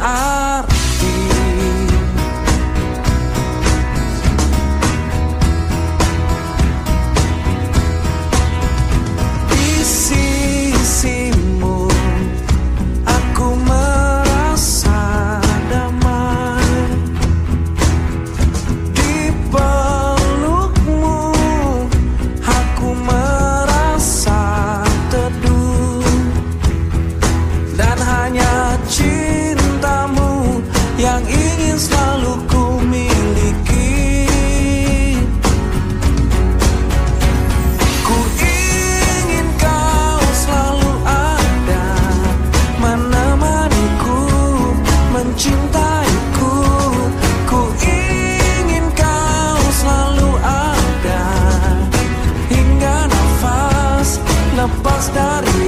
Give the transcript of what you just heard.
I. dari